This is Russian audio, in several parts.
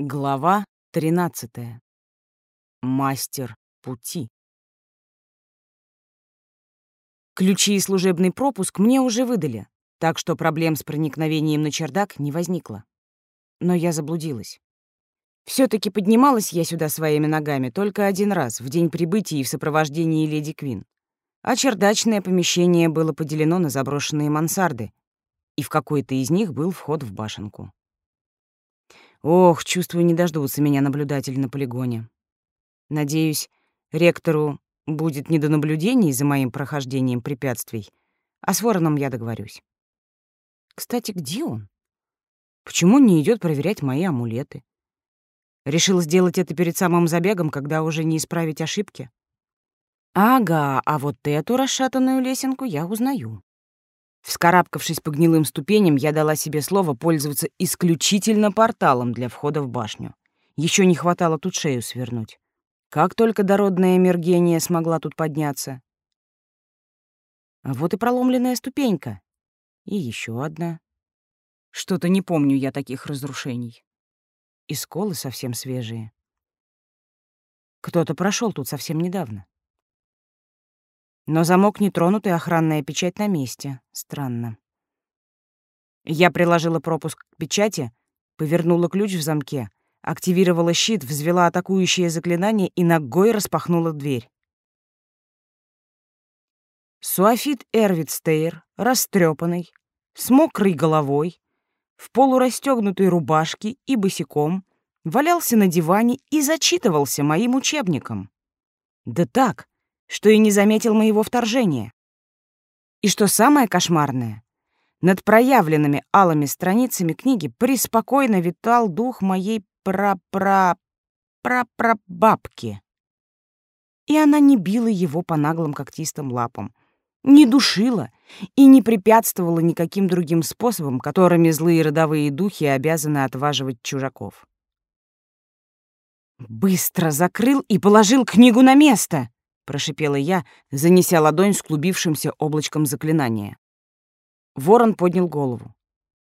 Глава 13. Мастер пути. Ключи и служебный пропуск мне уже выдали, так что проблем с проникновением на чердак не возникло. Но я заблудилась. все таки поднималась я сюда своими ногами только один раз, в день прибытия и в сопровождении леди Квин. А чердачное помещение было поделено на заброшенные мансарды, и в какой-то из них был вход в башенку. Ох, чувствую, не дождутся меня наблюдатели на полигоне. Надеюсь, ректору будет не до наблюдений за моим прохождением препятствий, а с вороном я договорюсь. Кстати, где он? Почему не идет проверять мои амулеты? Решил сделать это перед самым забегом, когда уже не исправить ошибки? Ага, а вот эту расшатанную лесенку я узнаю. Вскарабкавшись по гнилым ступеням, я дала себе слово пользоваться исключительно порталом для входа в башню. Еще не хватало тут шею свернуть. Как только дородная Мергения смогла тут подняться. А вот и проломленная ступенька. И еще одна. Что-то не помню я таких разрушений. И сколы совсем свежие. Кто-то прошел тут совсем недавно. Но замок не тронут, и охранная печать на месте. Странно. Я приложила пропуск к печати, повернула ключ в замке, активировала щит, взвела атакующее заклинание и ногой распахнула дверь. Суафит Эрвидстейр, растрепанный, с мокрой головой, в полурастегнутой рубашке и босиком, валялся на диване и зачитывался моим учебником. Да так, что и не заметил моего вторжения. И что самое кошмарное, над проявленными алыми страницами книги преспокойно витал дух моей пра-пра-пра-прабабки. И она не била его по наглым когтистым лапам, не душила и не препятствовала никаким другим способам, которыми злые родовые духи обязаны отваживать чужаков. Быстро закрыл и положил книгу на место прошипела я, занеся ладонь с клубившимся облачком заклинания. Ворон поднял голову.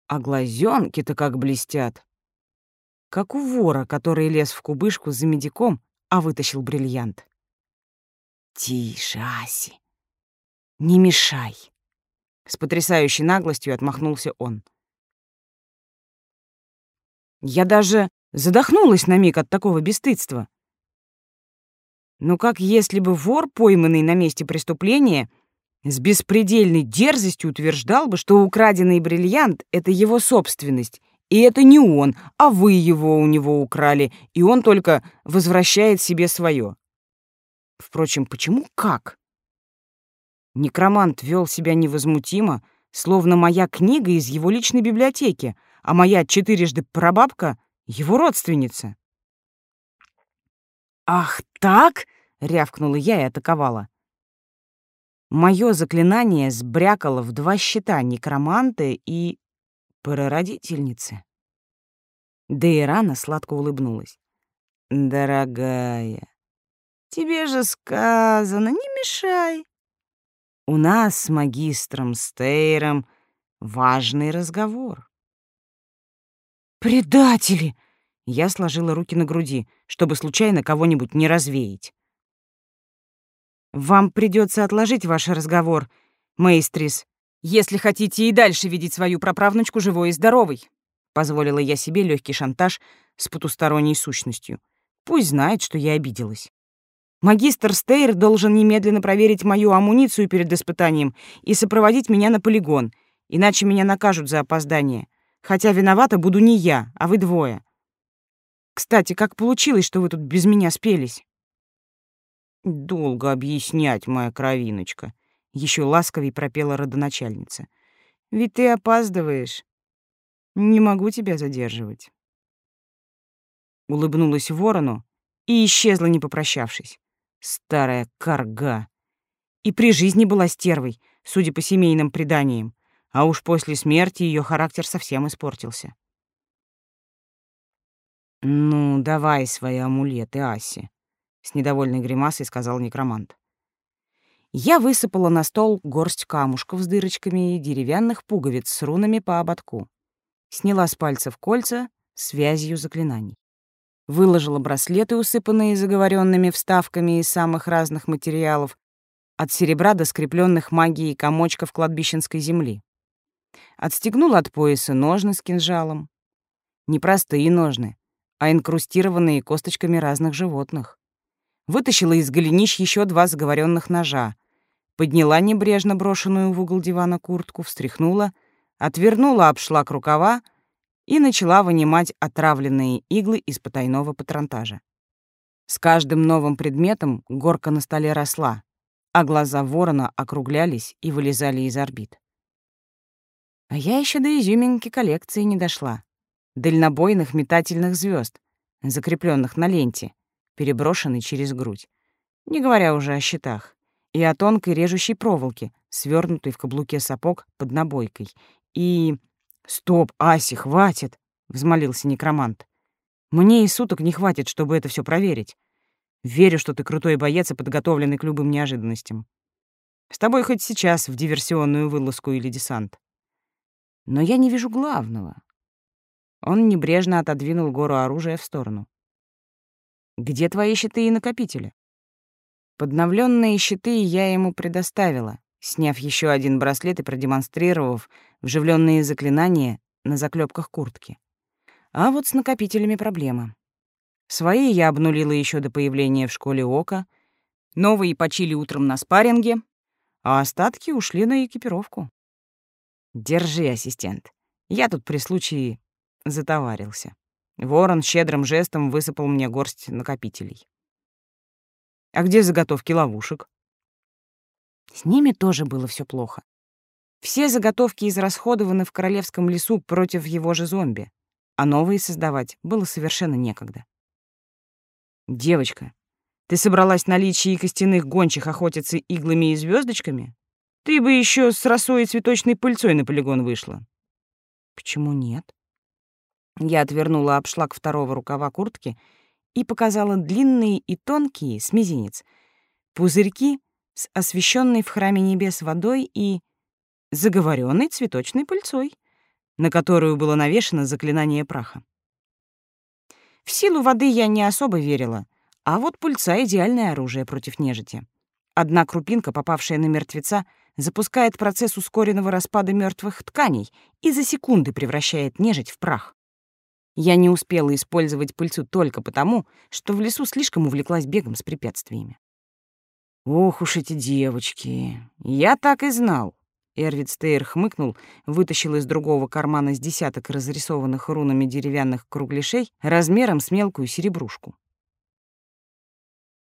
А глазенки-то как блестят. Как у вора, который лез в кубышку за медиком, а вытащил бриллиант. «Тише, Аси! Не мешай!» С потрясающей наглостью отмахнулся он. Я даже задохнулась на миг от такого бесстыдства. Ну как если бы вор, пойманный на месте преступления, с беспредельной дерзостью утверждал бы, что украденный бриллиант — это его собственность, и это не он, а вы его у него украли, и он только возвращает себе свое. Впрочем, почему как? Некромант вел себя невозмутимо, словно моя книга из его личной библиотеки, а моя четырежды прабабка — его родственница. «Ах так?» — рявкнула я и атаковала. Моё заклинание сбрякало в два щита некроманты и прародительницы. Дейрана сладко улыбнулась. «Дорогая, тебе же сказано, не мешай. У нас с магистром Стейром важный разговор». «Предатели!» Я сложила руки на груди, чтобы случайно кого-нибудь не развеять. «Вам придется отложить ваш разговор, мейстрис, если хотите и дальше видеть свою праправнучку живой и здоровой», позволила я себе легкий шантаж с потусторонней сущностью. Пусть знает, что я обиделась. Магистр Стейр должен немедленно проверить мою амуницию перед испытанием и сопроводить меня на полигон, иначе меня накажут за опоздание. Хотя виновата буду не я, а вы двое. Кстати, как получилось, что вы тут без меня спелись? Долго объяснять, моя кровиночка, еще ласковей пропела родоначальница. Ведь ты опаздываешь. Не могу тебя задерживать. Улыбнулась ворону и исчезла, не попрощавшись. Старая карга. И при жизни была стервой, судя по семейным преданиям, а уж после смерти ее характер совсем испортился. «Ну, давай свои амулеты, Аси», — с недовольной гримасой сказал некромант. Я высыпала на стол горсть камушков с дырочками и деревянных пуговиц с рунами по ободку. Сняла с пальцев кольца связью заклинаний. выложила браслеты, усыпанные заговоренными вставками из самых разных материалов, от серебра до скрепленных магией комочков кладбищенской земли. Отстегнула от пояса ножны с кинжалом. Не простые ножны, а инкрустированные косточками разных животных. Вытащила из голенищ еще два заговоренных ножа, подняла небрежно брошенную в угол дивана куртку, встряхнула, отвернула обшлак рукава и начала вынимать отравленные иглы из потайного патронтажа. С каждым новым предметом горка на столе росла, а глаза ворона округлялись и вылезали из орбит. А я еще до изюминки коллекции не дошла. Дальнобойных метательных звезд, закрепленных на ленте, переброшенной через грудь. Не говоря уже о щитах. И о тонкой режущей проволоке, свернутой в каблуке сапог под набойкой. И... «Стоп, Аси, хватит!» — взмолился некромант. «Мне и суток не хватит, чтобы это все проверить. Верю, что ты крутой боец и подготовленный к любым неожиданностям. С тобой хоть сейчас в диверсионную вылазку или десант. Но я не вижу главного. Он небрежно отодвинул гору оружия в сторону. «Где твои щиты и накопители?» Подновленные щиты я ему предоставила, сняв еще один браслет и продемонстрировав вживленные заклинания на заклепках куртки. А вот с накопителями проблема. Свои я обнулила еще до появления в школе Ока, новые почили утром на спарринге, а остатки ушли на экипировку. Держи, ассистент. Я тут при случае затоварился. Ворон щедрым жестом высыпал мне горсть накопителей. А где заготовки ловушек? С ними тоже было все плохо. Все заготовки израсходованы в королевском лесу против его же зомби, а новые создавать было совершенно некогда. Девочка, ты собралась на личии костяных гончих охотиться иглами и звездочками? Ты бы еще с росой и цветочной пыльцой на полигон вышла. Почему нет? Я отвернула обшлаг второго рукава куртки и показала длинные и тонкие, с мизинец, пузырьки с освещенной в храме небес водой и заговоренной цветочной пыльцой, на которую было навешено заклинание праха. В силу воды я не особо верила, а вот пыльца — идеальное оружие против нежити. Одна крупинка, попавшая на мертвеца, запускает процесс ускоренного распада мертвых тканей и за секунды превращает нежить в прах. Я не успела использовать пыльцу только потому, что в лесу слишком увлеклась бегом с препятствиями. Ох уж эти девочки! Я так и знал. Эрвид Стейр хмыкнул, вытащил из другого кармана с десяток разрисованных рунами деревянных кругляшей размером с мелкую серебрушку.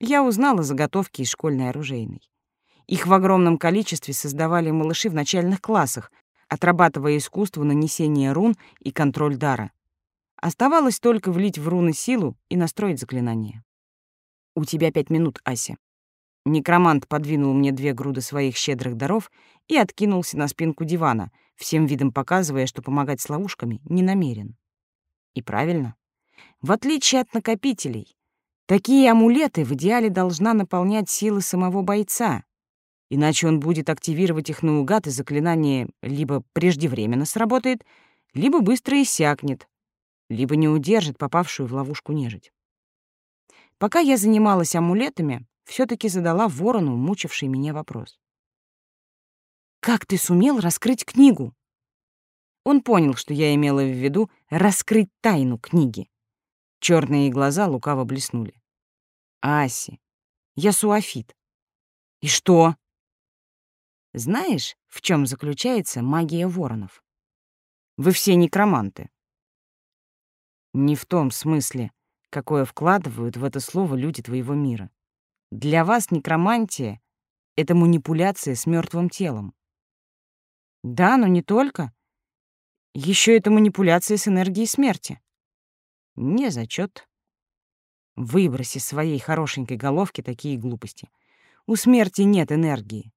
Я узнала заготовки из школьной оружейной. Их в огромном количестве создавали малыши в начальных классах, отрабатывая искусство нанесения рун и контроль дара. Оставалось только влить в руны силу и настроить заклинание. «У тебя пять минут, Ася». Некромант подвинул мне две груды своих щедрых даров и откинулся на спинку дивана, всем видом показывая, что помогать с ловушками не намерен. И правильно. В отличие от накопителей, такие амулеты в идеале должна наполнять силы самого бойца, иначе он будет активировать их наугад, и заклинание либо преждевременно сработает, либо быстро иссякнет, либо не удержит попавшую в ловушку нежить. Пока я занималась амулетами, все таки задала ворону мучивший меня вопрос. «Как ты сумел раскрыть книгу?» Он понял, что я имела в виду раскрыть тайну книги. Черные глаза лукаво блеснули. «Аси, я суафит». «И что?» Знаешь, в чем заключается магия воронов? Вы все некроманты. Не в том смысле, какое вкладывают в это слово люди твоего мира. Для вас некромантия — это манипуляция с мертвым телом. Да, но не только. Еще это манипуляция с энергией смерти. Не зачет. Выброси своей хорошенькой головки такие глупости. У смерти нет энергии.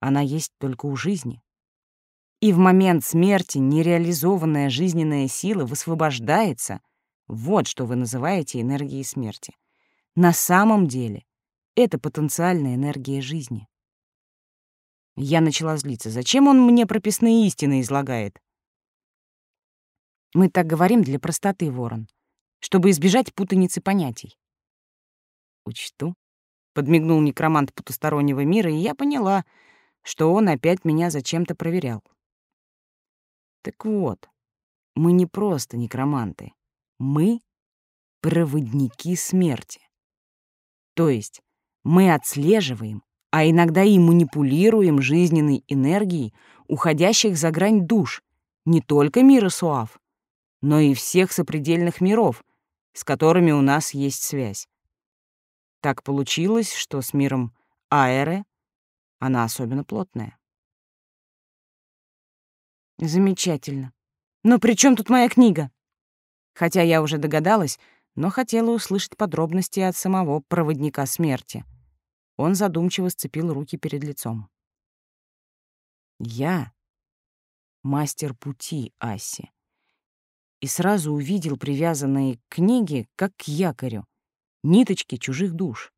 Она есть только у жизни. И в момент смерти нереализованная жизненная сила высвобождается. Вот что вы называете энергией смерти. На самом деле это потенциальная энергия жизни. Я начала злиться. Зачем он мне прописные истины излагает? Мы так говорим для простоты, Ворон. чтобы избежать путаницы понятий. «Учту», — подмигнул некромант потустороннего мира, и я поняла, что он опять меня зачем-то проверял. Так вот, мы не просто некроманты. Мы — проводники смерти. То есть мы отслеживаем, а иногда и манипулируем жизненной энергией уходящих за грань душ не только мира Суав, но и всех сопредельных миров, с которыми у нас есть связь. Так получилось, что с миром Аэры она особенно плотная. Замечательно. Но при чем тут моя книга? Хотя я уже догадалась, но хотела услышать подробности от самого проводника смерти. Он задумчиво сцепил руки перед лицом. Я мастер пути Аси. И сразу увидел привязанные к книге, как к якорю, ниточки чужих душ.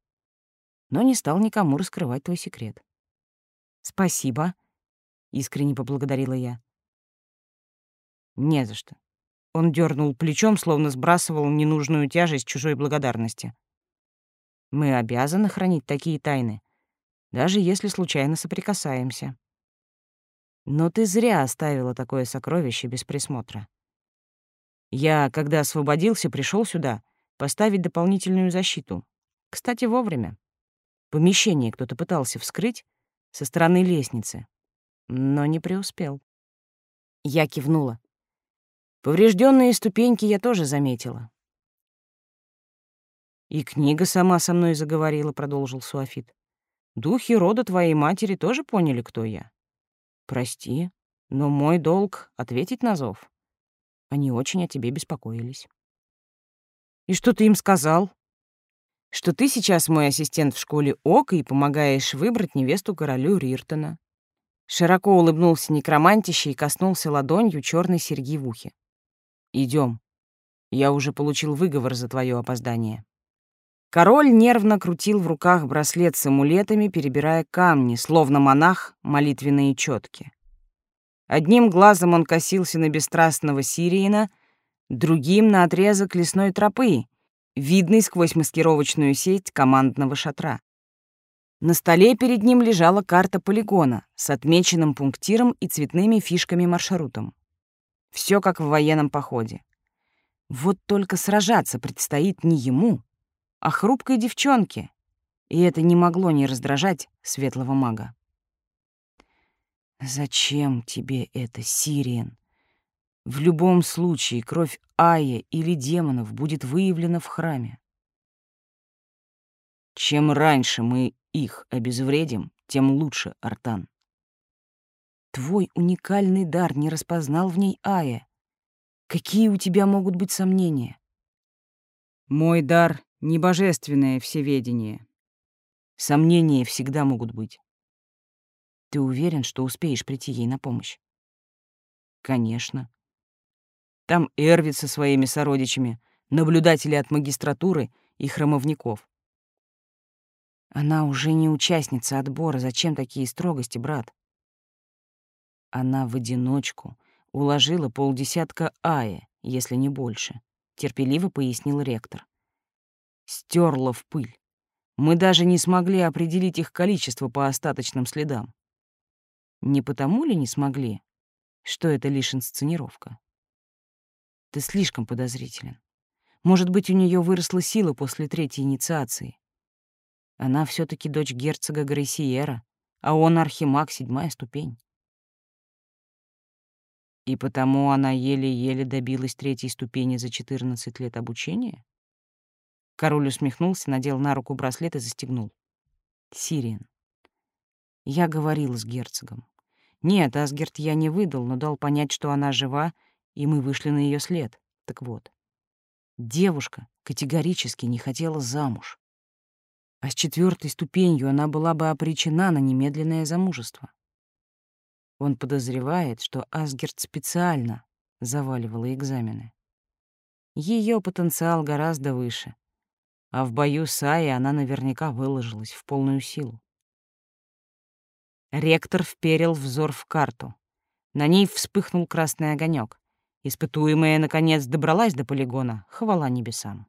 Но не стал никому раскрывать твой секрет. «Спасибо», — искренне поблагодарила я. «Не за что». Он дернул плечом, словно сбрасывал ненужную тяжесть чужой благодарности. «Мы обязаны хранить такие тайны, даже если случайно соприкасаемся. Но ты зря оставила такое сокровище без присмотра. Я, когда освободился, пришел сюда поставить дополнительную защиту. Кстати, вовремя. Помещение кто-то пытался вскрыть со стороны лестницы, но не преуспел. Я кивнула. Поврежденные ступеньки я тоже заметила. «И книга сама со мной заговорила», — продолжил Суафит. «Духи рода твоей матери тоже поняли, кто я. Прости, но мой долг — ответить на зов. Они очень о тебе беспокоились». «И что ты им сказал?» «Что ты сейчас мой ассистент в школе Ока и помогаешь выбрать невесту королю Риртона». Широко улыбнулся некромантище и коснулся ладонью черной серьги в ухе. Идем. Я уже получил выговор за твое опоздание. Король нервно крутил в руках браслет с амулетами, перебирая камни, словно монах молитвенные четки. Одним глазом он косился на бесстрастного Сириена, другим — на отрезок лесной тропы, видный сквозь маскировочную сеть командного шатра. На столе перед ним лежала карта полигона с отмеченным пунктиром и цветными фишками маршрутом. Все как в военном походе. Вот только сражаться предстоит не ему, а хрупкой девчонке, и это не могло не раздражать светлого мага. «Зачем тебе это, Сириен? В любом случае кровь Ая или демонов будет выявлена в храме. Чем раньше мы их обезвредим, тем лучше, Артан. Твой уникальный дар не распознал в ней Ая. Какие у тебя могут быть сомнения? Мой дар — не божественное всеведение. Сомнения всегда могут быть. Ты уверен, что успеешь прийти ей на помощь? Конечно. Там Эрвит со своими сородичами, наблюдатели от магистратуры и храмовников. Она уже не участница отбора. Зачем такие строгости, брат? Она в одиночку уложила полдесятка ая, если не больше, терпеливо пояснил ректор. Стерла в пыль. Мы даже не смогли определить их количество по остаточным следам. Не потому ли не смогли, что это лишь инсценировка? Ты слишком подозрителен. Может быть, у нее выросла сила после третьей инициации. Она все таки дочь герцога Грейсиера, а он архимаг, седьмая ступень. И потому она еле-еле добилась третьей ступени за 14 лет обучения? Король усмехнулся, надел на руку браслет и застегнул. Сириен. Я говорил с герцогом. Нет, Асгерт я не выдал, но дал понять, что она жива, и мы вышли на ее след. Так вот, девушка категорически не хотела замуж. А с четвертой ступенью она была бы обречена на немедленное замужество. Он подозревает, что Асгерт специально заваливала экзамены. Ее потенциал гораздо выше, а в бою с Аей она наверняка выложилась в полную силу. Ректор вперил взор в карту. На ней вспыхнул красный огонек. Испытуемая, наконец, добралась до полигона, хвала небесам.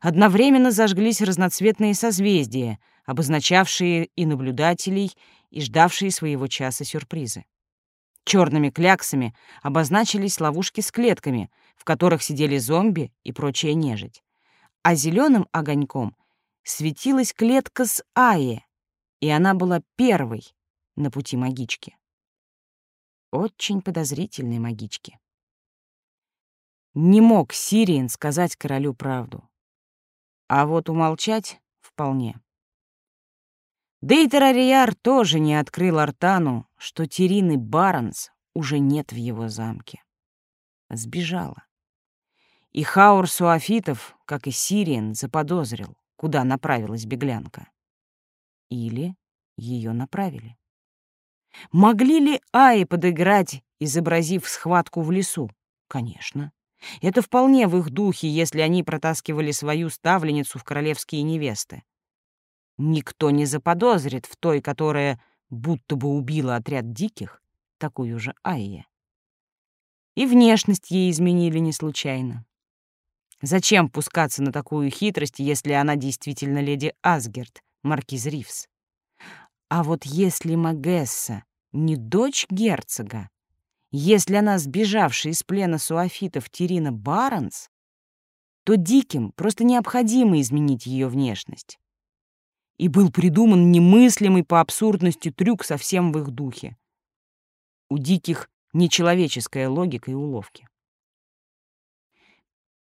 Одновременно зажглись разноцветные созвездия, обозначавшие и наблюдателей, и ждавшие своего часа сюрпризы. Черными кляксами обозначились ловушки с клетками, в которых сидели зомби и прочая нежить. А зеленым огоньком светилась клетка с Аи, и она была первой на пути магички. Очень подозрительной магички. Не мог Сириен сказать королю правду. А вот умолчать — вполне. Дейтер Ариар тоже не открыл Артану, что Терины Баронс уже нет в его замке. Сбежала. И Хаур Суафитов, как и Сириен, заподозрил, куда направилась беглянка. Или ее направили. Могли ли Аи подыграть, изобразив схватку в лесу? Конечно. Это вполне в их духе, если они протаскивали свою ставленницу в королевские невесты. Никто не заподозрит в той, которая будто бы убила отряд диких, такую же Айе. И внешность ей изменили не случайно. Зачем пускаться на такую хитрость, если она действительно леди Асгерт, маркиз Ривс? А вот если Магесса не дочь герцога, если она сбежавшая из плена суафитов Терина Барнс, то диким просто необходимо изменить ее внешность. И был придуман немыслимый по абсурдности трюк совсем в их духе. У диких нечеловеческая логика и уловки.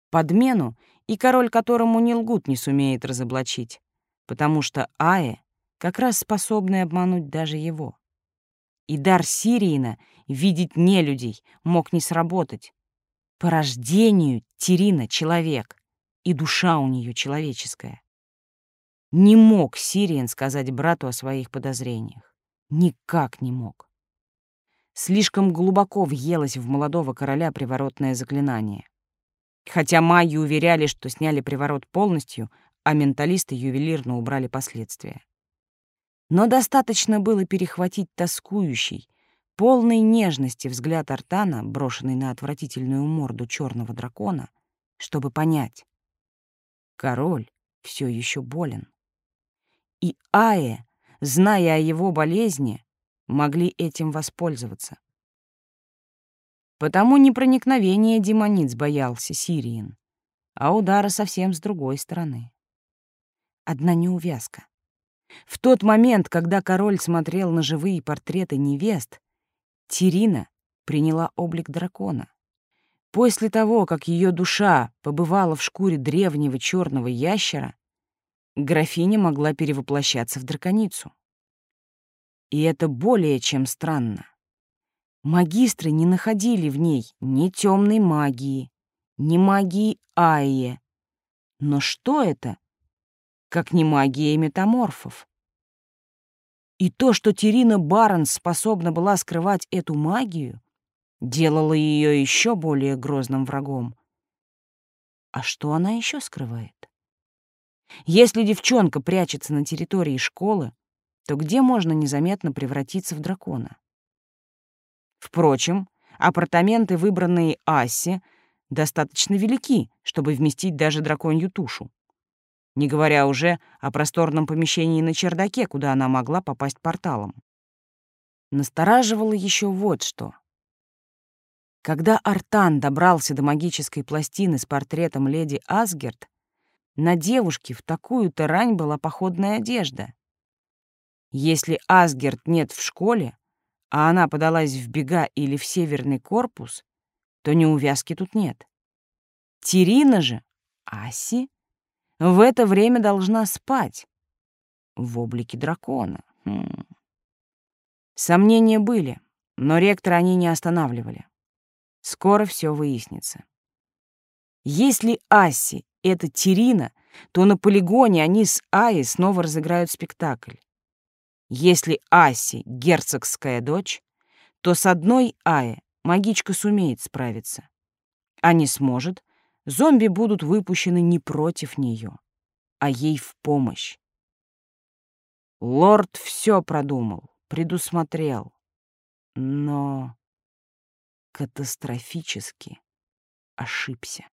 Подмену и король, которому не лгут, не сумеет разоблачить, потому что Ае как раз способны обмануть даже его. И дар Сириина видеть нелюдей мог не сработать. По рождению Тирина — человек, и душа у нее человеческая. Не мог Сириен сказать брату о своих подозрениях. Никак не мог. Слишком глубоко въелось в молодого короля приворотное заклинание. Хотя маги уверяли, что сняли приворот полностью, а менталисты ювелирно убрали последствия. Но достаточно было перехватить тоскующий, полный нежности взгляд Артана, брошенный на отвратительную морду черного дракона, чтобы понять. Король все еще болен. И Ае, зная о его болезни, могли этим воспользоваться. Потому не проникновение демониц боялся Сириен, а удара совсем с другой стороны. Одна неувязка. В тот момент, когда король смотрел на живые портреты невест, Тирина приняла облик дракона. После того, как ее душа побывала в шкуре древнего черного ящера, графиня могла перевоплощаться в драконицу. И это более чем странно. Магистры не находили в ней ни темной магии, ни магии Айе. Но что это, как не магия метаморфов. И то, что Терина Барнс способна была скрывать эту магию, делало ее еще более грозным врагом. А что она еще скрывает? Если девчонка прячется на территории школы, то где можно незаметно превратиться в дракона? Впрочем, апартаменты, выбранные Асси, достаточно велики, чтобы вместить даже драконью тушу не говоря уже о просторном помещении на чердаке, куда она могла попасть порталом. Настораживало еще вот что. Когда Артан добрался до магической пластины с портретом леди Асгерт, на девушке в такую-то рань была походная одежда. Если Асгерт нет в школе, а она подалась в бега или в северный корпус, то неувязки тут нет. Тирина же, Аси, в это время должна спать. В облике дракона. Хм. Сомнения были, но ректора они не останавливали. Скоро все выяснится. Если Асси — это Терина, то на полигоне они с Аей снова разыграют спектакль. Если Аси — герцогская дочь, то с одной Аи магичка сумеет справиться. А не сможет, зомби будут выпущены не против нее, а ей в помощь. Лорд все продумал, предусмотрел. Но катастрофически ошибся.